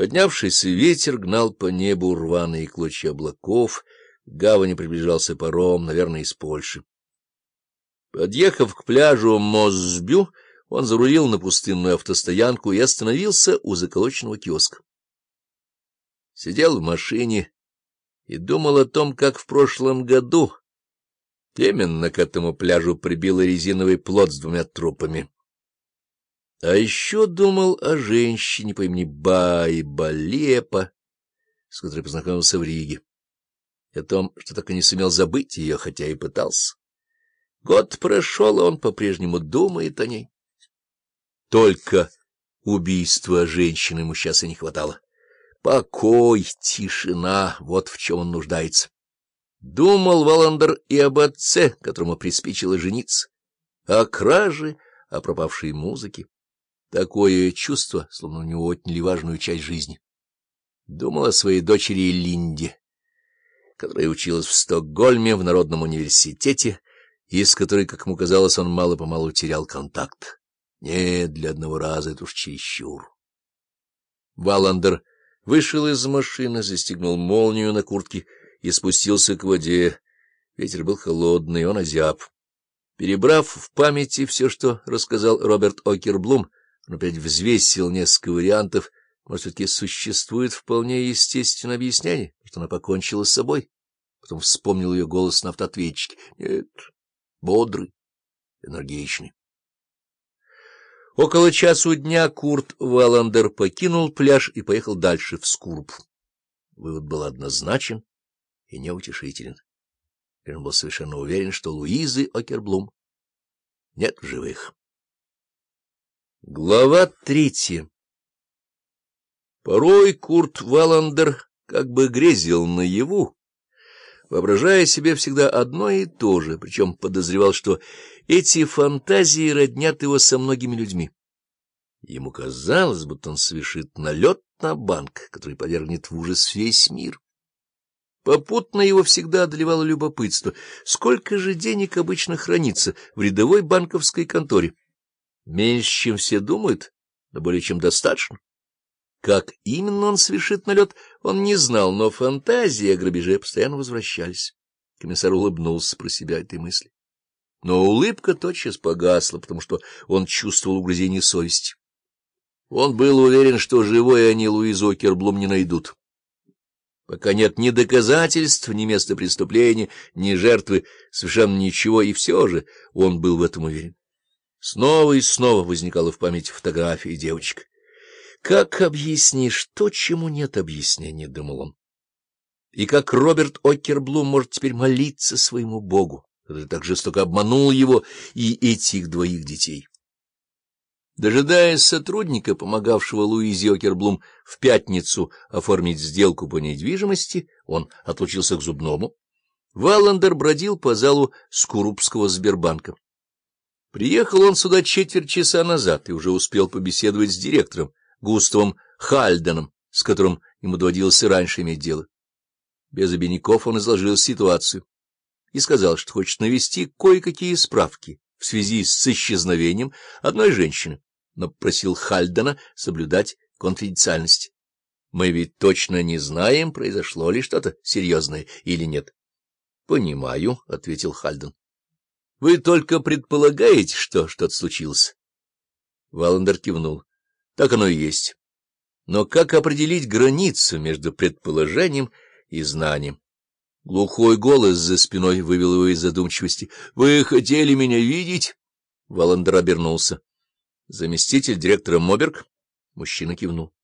Поднявшийся ветер гнал по небу рваные клочья облаков, к гавани приближался паром, наверное, из Польши. Подъехав к пляжу Мозбю, он зарулил на пустынную автостоянку и остановился у заколоченного киоска. Сидел в машине и думал о том, как в прошлом году именно к этому пляжу прибило резиновый плот с двумя трупами. А еще думал о женщине по имени Бай Балепа, с которой познакомился в Риге, и о том, что так и не сумел забыть ее, хотя и пытался. Год прошел, а он по-прежнему думает о ней. Только убийства женщины ему сейчас и не хватало. Покой, тишина — вот в чем он нуждается. Думал Валандер и об отце, которому приспичило жениться, о краже, о пропавшей музыке. Такое чувство, словно у него отняли важную часть жизни. Думал о своей дочери Линде, которая училась в Стокгольме в Народном университете, и с которой, как ему казалось, он мало-помалу терял контакт. Нет, для одного раза это уж чересчур. Валандер вышел из машины, застегнул молнию на куртке и спустился к воде. Ветер был холодный, он озяб. Перебрав в памяти все, что рассказал Роберт Окерблум, он опять взвесил несколько вариантов. Может, все-таки существует вполне естественное объяснение, что она покончила с собой. Потом вспомнил ее голос на автоответчике. Нет, бодрый, энергичный. Около часу дня Курт Валандер покинул пляж и поехал дальше, в Скурб. Вывод был однозначен и неутешителен. Он был совершенно уверен, что Луизы Окерблум нет в живых. Глава третья Порой Курт Валандер как бы грезил наяву, воображая себе всегда одно и то же, причем подозревал, что эти фантазии роднят его со многими людьми. Ему казалось, будто он совершит налет на банк, который повергнет в ужас весь мир. Попутно его всегда одолевало любопытство, сколько же денег обычно хранится в рядовой банковской конторе. Меньше, чем все думают, но более чем достаточно. Как именно он совершит налет, он не знал, но фантазии о грабеже постоянно возвращались. Комиссар улыбнулся про себя этой мысли. Но улыбка тотчас погасла, потому что он чувствовал угрызение совести. Он был уверен, что живой они Луизу Окерблум не найдут. Пока нет ни доказательств, ни места преступления, ни жертвы, совершенно ничего, и все же он был в этом уверен. Снова и снова возникала в памяти фотография девочек. Как объяснишь то, чему нет объяснения, — думал он. И как Роберт Окерблум может теперь молиться своему Богу, который так жестоко обманул его и этих двоих детей. Дожидаясь сотрудника, помогавшего Луизе Окерблум в пятницу оформить сделку по недвижимости, он отлучился к зубному. Валандер бродил по залу Скурубского Сбербанка. Приехал он сюда четверть часа назад и уже успел побеседовать с директором Густавом Хальденом, с которым ему доводилось раньше иметь дело. Без обиняков он изложил ситуацию и сказал, что хочет навести кое-какие справки в связи с исчезновением одной женщины, но попросил Хальдена соблюдать конфиденциальность. Мы ведь точно не знаем, произошло ли что-то серьезное или нет. — Понимаю, — ответил Хальден. — Вы только предполагаете, что что-то случилось? Валандер кивнул. — Так оно и есть. Но как определить границу между предположением и знанием? Глухой голос за спиной вывел его из задумчивости. — Вы хотели меня видеть? Валандер обернулся. — Заместитель директора Моберг? Мужчина кивнул.